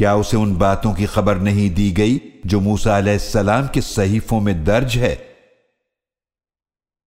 کیا اسے ان باتوں کی خبر نہیں دی گئی جو موسیٰ علیہ السلام کے صحیفوں میں درج ہے؟